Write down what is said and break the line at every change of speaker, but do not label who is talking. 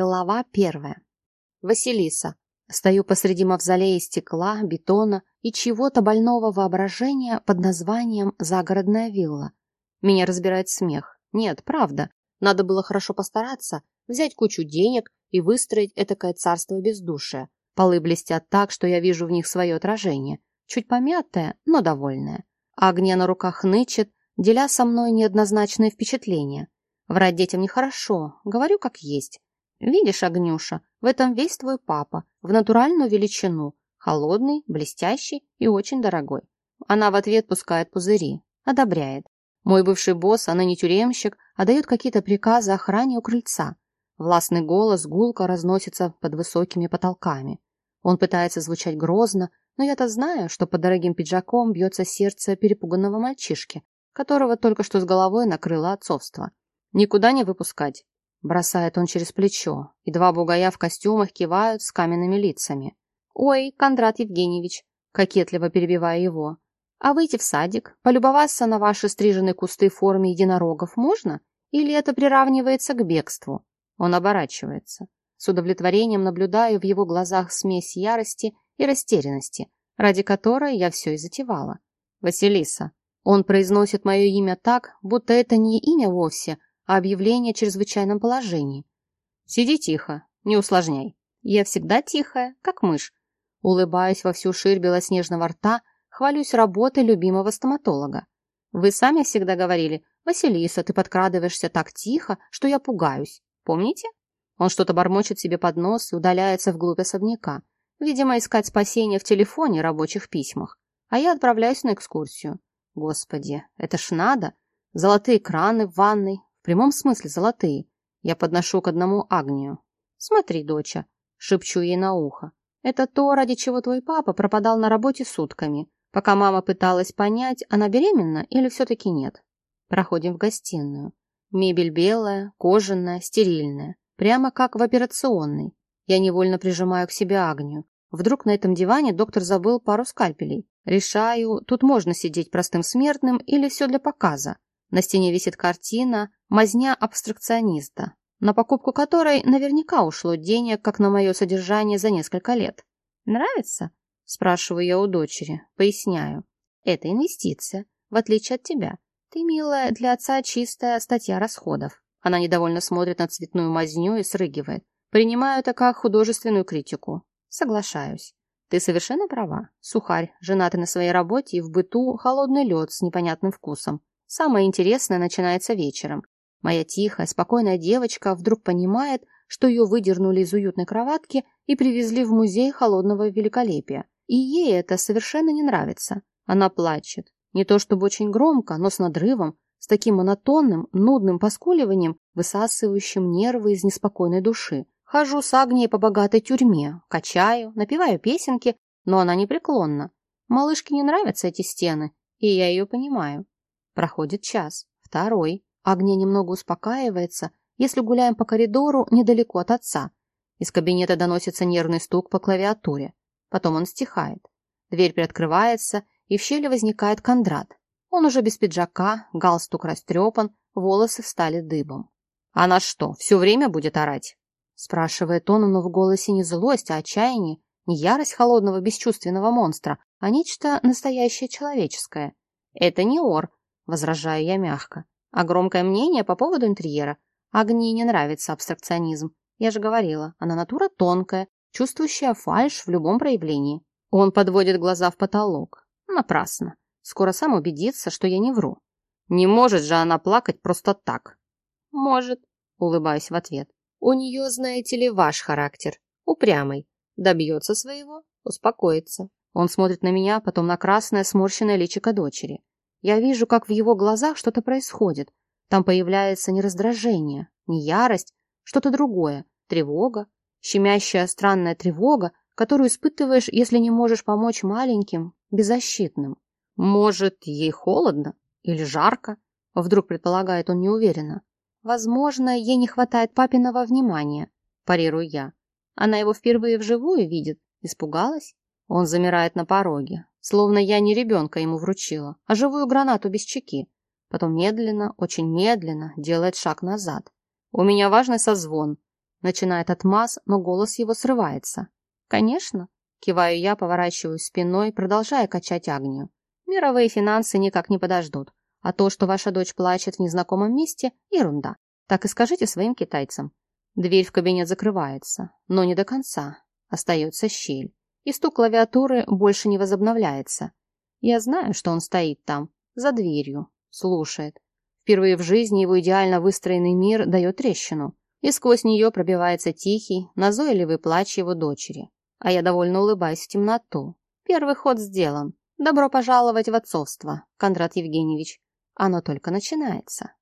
Глава первая. Василиса. Стою посреди мавзолея стекла, бетона и чего-то больного воображения под названием «Загородная вилла». Меня разбирает смех. Нет, правда. Надо было хорошо постараться, взять кучу денег и выстроить этакое царство бездушия. Полы блестят так, что я вижу в них свое отражение. Чуть помятое, но довольное. Огня на руках нычет, деля со мной неоднозначные впечатления. Врать детям нехорошо, говорю как есть. Видишь, Огнюша, в этом весь твой папа, в натуральную величину, холодный, блестящий и очень дорогой. Она в ответ пускает пузыри, одобряет. Мой бывший босс, она не тюремщик, а дает какие-то приказы охране у крыльца. Властный голос гулко разносится под высокими потолками. Он пытается звучать грозно, но я-то знаю, что под дорогим пиджаком бьется сердце перепуганного мальчишки, которого только что с головой накрыло отцовство. Никуда не выпускать, Бросает он через плечо, и два бугая в костюмах кивают с каменными лицами. «Ой, Кондрат Евгеньевич!» кокетливо перебивая его. «А выйти в садик, полюбоваться на ваши стриженные кусты в форме единорогов можно? Или это приравнивается к бегству?» Он оборачивается. С удовлетворением наблюдаю в его глазах смесь ярости и растерянности, ради которой я все и затевала. «Василиса». Он произносит мое имя так, будто это не имя вовсе, а объявление о чрезвычайном положении. Сиди тихо, не усложняй. Я всегда тихая, как мышь. Улыбаюсь во всю ширь белоснежного рта, хвалюсь работой любимого стоматолога. Вы сами всегда говорили, «Василиса, ты подкрадываешься так тихо, что я пугаюсь». Помните? Он что-то бормочет себе под нос и удаляется вглубь особняка. Видимо, искать спасение в телефоне, рабочих письмах. А я отправляюсь на экскурсию. Господи, это ж надо. Золотые краны в ванной, прямом смысле золотые. Я подношу к одному Агнию. Смотри, доча, шепчу ей на ухо. Это то, ради чего твой папа пропадал на работе сутками, пока мама пыталась понять, она беременна или все-таки нет. Проходим в гостиную. Мебель белая, кожаная, стерильная. Прямо как в операционной. Я невольно прижимаю к себе Агнию. Вдруг на этом диване доктор забыл пару скальпелей. Решаю, тут можно сидеть простым смертным или все для показа. На стене висит картина «Мазня абстракциониста», на покупку которой наверняка ушло денег, как на мое содержание за несколько лет. «Нравится?» – спрашиваю я у дочери. Поясняю. «Это инвестиция, в отличие от тебя. Ты, милая, для отца чистая статья расходов». Она недовольно смотрит на цветную мазню и срыгивает. Принимаю это как художественную критику. Соглашаюсь. Ты совершенно права. Сухарь, женатый на своей работе и в быту холодный лед с непонятным вкусом. Самое интересное начинается вечером. Моя тихая, спокойная девочка вдруг понимает, что ее выдернули из уютной кроватки и привезли в музей холодного великолепия. И ей это совершенно не нравится. Она плачет. Не то чтобы очень громко, но с надрывом, с таким монотонным, нудным поскуливанием, высасывающим нервы из неспокойной души. Хожу с Агнией по богатой тюрьме, качаю, напеваю песенки, но она непреклонна. Малышке не нравятся эти стены, и я ее понимаю. Проходит час, второй. Агния немного успокаивается, если гуляем по коридору недалеко от отца. Из кабинета доносится нервный стук по клавиатуре. Потом он стихает. Дверь приоткрывается, и в щели возникает Кондрат. Он уже без пиджака, галстук растрепан, волосы встали дыбом. «Она что, все время будет орать?» Спрашивает он, но в голосе не злость, а отчаяние, не ярость холодного бесчувственного монстра, а нечто настоящее человеческое. Это не ор, возражаю я мягко. А громкое мнение по поводу интерьера. Агнии не нравится абстракционизм. Я же говорила, она натура тонкая, чувствующая фальшь в любом проявлении. Он подводит глаза в потолок. Напрасно. Скоро сам убедится, что я не вру. Не может же она плакать просто так. Может, улыбаюсь в ответ. У нее, знаете ли, ваш характер. Упрямый. Добьется своего, успокоится. Он смотрит на меня, потом на красное сморщенное личико дочери. Я вижу, как в его глазах что-то происходит. Там появляется не раздражение, не ярость, что-то другое, тревога, щемящая странная тревога, которую испытываешь, если не можешь помочь маленьким, беззащитным. Может, ей холодно или жарко? Вдруг предполагает он неуверенно. Возможно, ей не хватает папиного внимания, парирую я. Она его впервые вживую видит, испугалась? Он замирает на пороге, словно я не ребенка ему вручила, а живую гранату без чеки. Потом медленно, очень медленно делает шаг назад. У меня важный созвон. Начинает отмаз, но голос его срывается. Конечно. Киваю я, поворачиваю спиной, продолжая качать Агнию. Мировые финансы никак не подождут. А то, что ваша дочь плачет в незнакомом месте, ерунда. Так и скажите своим китайцам. Дверь в кабинет закрывается, но не до конца. Остается щель. И стук клавиатуры больше не возобновляется. Я знаю, что он стоит там, за дверью, слушает. Впервые в жизни его идеально выстроенный мир дает трещину, и сквозь нее пробивается тихий, назойливый плач его дочери. А я довольно улыбаюсь в темноту. Первый ход сделан. Добро пожаловать в отцовство, Кондрат Евгеньевич. Оно только начинается.